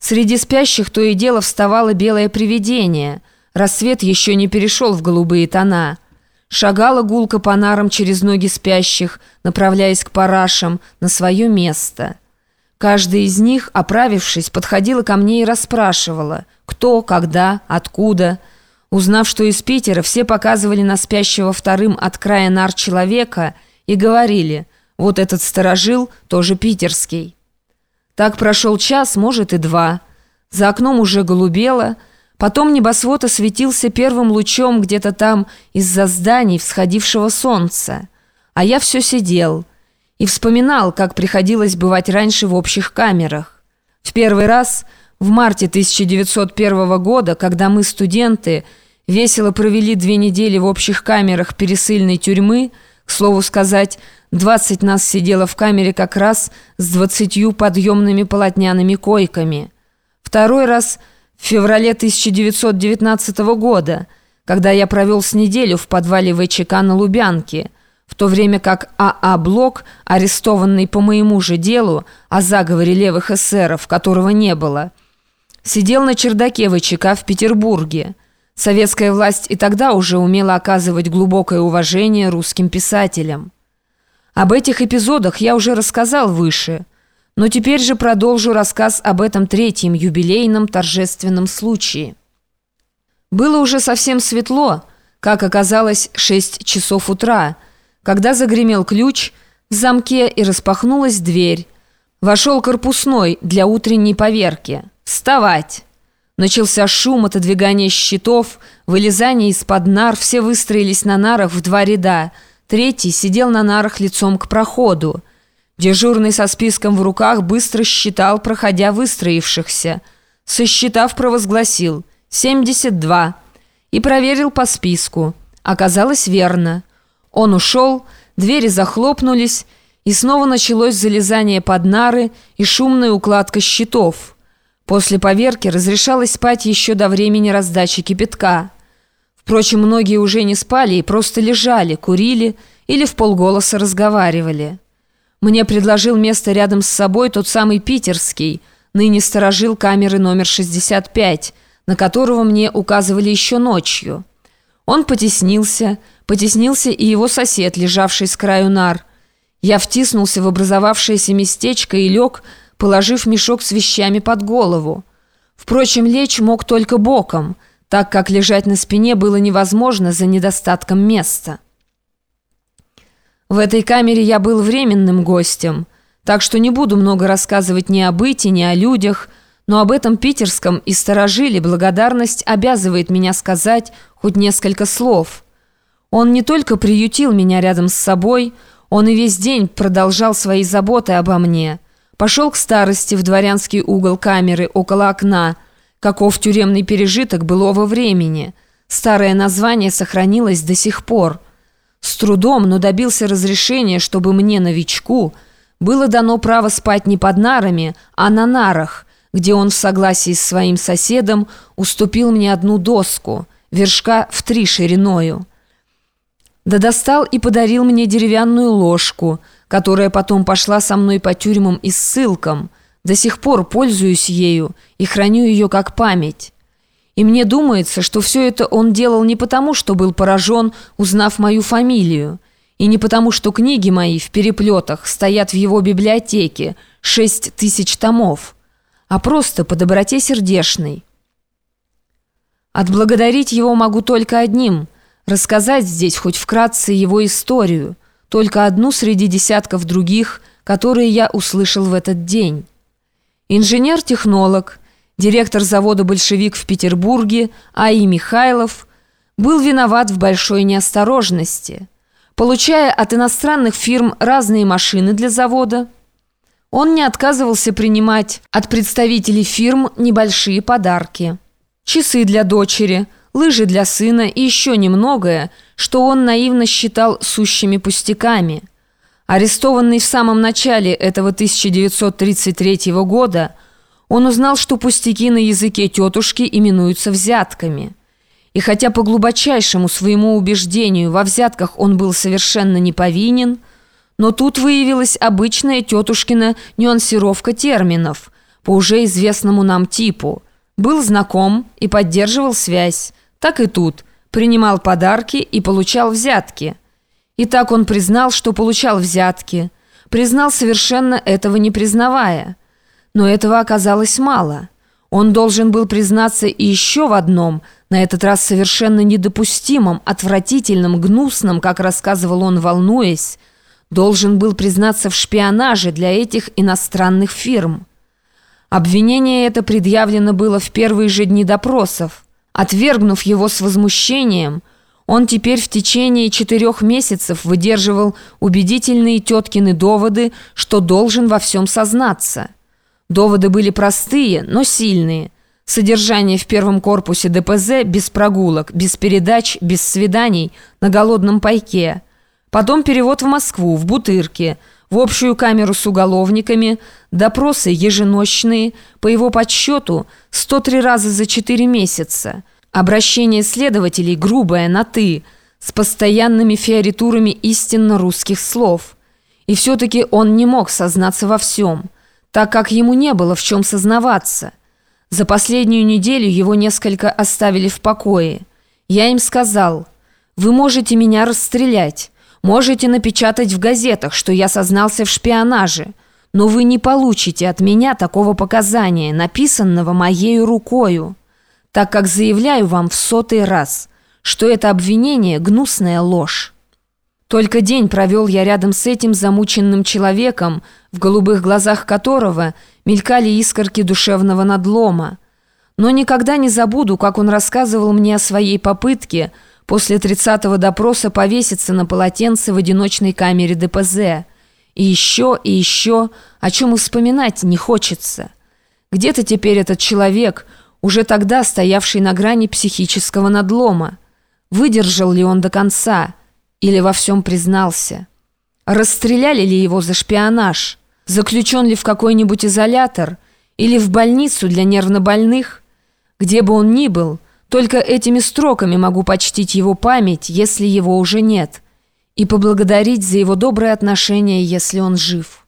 Среди спящих то и дело вставало белое привидение. Рассвет еще не перешел в голубые тона. Шагала гулка по нарам через ноги спящих, направляясь к парашам, на свое место. Каждая из них, оправившись, подходила ко мне и расспрашивала, кто, когда, откуда. Узнав, что из Питера, все показывали на спящего вторым от края нар человека и говорили, вот этот сторожил тоже питерский. Так прошел час, может и два. За окном уже голубело. Потом небосвод осветился первым лучом где-то там из-за зданий всходившего солнца. А я все сидел и вспоминал, как приходилось бывать раньше в общих камерах. В первый раз, в марте 1901 года, когда мы, студенты, весело провели две недели в общих камерах пересыльной тюрьмы, к слову сказать, 20 нас сидело в камере как раз с двадцатью подъемными полотняными койками. Второй раз в феврале 1919 года, когда я провел с неделю в подвале ВЧК на Лубянке, в то время как АА Блок, арестованный по моему же делу о заговоре левых эсеров, которого не было, сидел на чердаке ВЧК в Петербурге. Советская власть и тогда уже умела оказывать глубокое уважение русским писателям. Об этих эпизодах я уже рассказал выше, но теперь же продолжу рассказ об этом третьем юбилейном торжественном случае. Было уже совсем светло, как оказалось, 6 часов утра, когда загремел ключ в замке и распахнулась дверь. Вошел корпусной для утренней поверки. «Вставать!» Начался шум, отодвигание щитов, вылезание из-под нар, все выстроились на нарах в два ряда – Третий сидел на нарах лицом к проходу. Дежурный со списком в руках быстро считал, проходя выстроившихся. Сосчитав, провозгласил «72» и проверил по списку. Оказалось верно. Он ушел, двери захлопнулись, и снова началось залезание под нары и шумная укладка щитов. После поверки разрешалось спать еще до времени раздачи кипятка. Впрочем, многие уже не спали и просто лежали, курили или в полголоса разговаривали. Мне предложил место рядом с собой тот самый питерский, ныне сторожил камеры номер 65, на которого мне указывали еще ночью. Он потеснился, потеснился и его сосед, лежавший с краю нар. Я втиснулся в образовавшееся местечко и лег, положив мешок с вещами под голову. Впрочем, лечь мог только боком – так как лежать на спине было невозможно за недостатком места. В этой камере я был временным гостем, так что не буду много рассказывать ни о быте, ни о людях, но об этом питерском и сторожиле благодарность обязывает меня сказать хоть несколько слов. Он не только приютил меня рядом с собой, он и весь день продолжал свои заботы обо мне. Пошел к старости в дворянский угол камеры около окна – каков тюремный пережиток былого времени. Старое название сохранилось до сих пор. С трудом, но добился разрешения, чтобы мне, новичку, было дано право спать не под нарами, а на нарах, где он в согласии с своим соседом уступил мне одну доску, вершка в три шириною. Да достал и подарил мне деревянную ложку, которая потом пошла со мной по тюрьмам и ссылкам – до сих пор пользуюсь ею и храню ее как память. И мне думается, что все это он делал не потому, что был поражен, узнав мою фамилию, и не потому, что книги мои в переплетах стоят в его библиотеке, шесть тысяч томов, а просто по доброте сердешной. Отблагодарить его могу только одним – рассказать здесь хоть вкратце его историю, только одну среди десятков других, которые я услышал в этот день. Инженер-технолог, директор завода «Большевик» в Петербурге А.И. Михайлов был виноват в большой неосторожности. Получая от иностранных фирм разные машины для завода, он не отказывался принимать от представителей фирм небольшие подарки. Часы для дочери, лыжи для сына и еще немногое, что он наивно считал сущими пустяками – Арестованный в самом начале этого 1933 года, он узнал, что пустяки на языке тетушки именуются взятками. И хотя по глубочайшему своему убеждению во взятках он был совершенно не повинен, но тут выявилась обычная тетушкина нюансировка терминов, по уже известному нам типу. Был знаком и поддерживал связь. Так и тут. Принимал подарки и получал взятки. И так он признал, что получал взятки. Признал совершенно этого не признавая. Но этого оказалось мало. Он должен был признаться и еще в одном, на этот раз совершенно недопустимом, отвратительном, гнусном, как рассказывал он, волнуясь, должен был признаться в шпионаже для этих иностранных фирм. Обвинение это предъявлено было в первые же дни допросов. Отвергнув его с возмущением, он теперь в течение четырех месяцев выдерживал убедительные теткины доводы, что должен во всем сознаться. Доводы были простые, но сильные. Содержание в первом корпусе ДПЗ без прогулок, без передач, без свиданий, на голодном пайке. Потом перевод в Москву, в Бутырке, в общую камеру с уголовниками, допросы еженочные, по его подсчету 103 раза за 4 месяца. Обращение следователей грубое на «ты», с постоянными фиоритурами истинно русских слов. И все-таки он не мог сознаться во всем – так как ему не было в чем сознаваться. За последнюю неделю его несколько оставили в покое. Я им сказал, «Вы можете меня расстрелять, можете напечатать в газетах, что я сознался в шпионаже, но вы не получите от меня такого показания, написанного моею рукою, так как заявляю вам в сотый раз, что это обвинение – гнусная ложь». Только день провел я рядом с этим замученным человеком, в голубых глазах которого мелькали искорки душевного надлома. Но никогда не забуду, как он рассказывал мне о своей попытке после тридцатого допроса повеситься на полотенце в одиночной камере ДПЗ. И еще, и еще, о чем и вспоминать не хочется. Где-то теперь этот человек, уже тогда стоявший на грани психического надлома. Выдержал ли он до конца – или во всем признался? Расстреляли ли его за шпионаж? Заключен ли в какой-нибудь изолятор? Или в больницу для нервнобольных? Где бы он ни был, только этими строками могу почтить его память, если его уже нет, и поблагодарить за его доброе отношение, если он жив».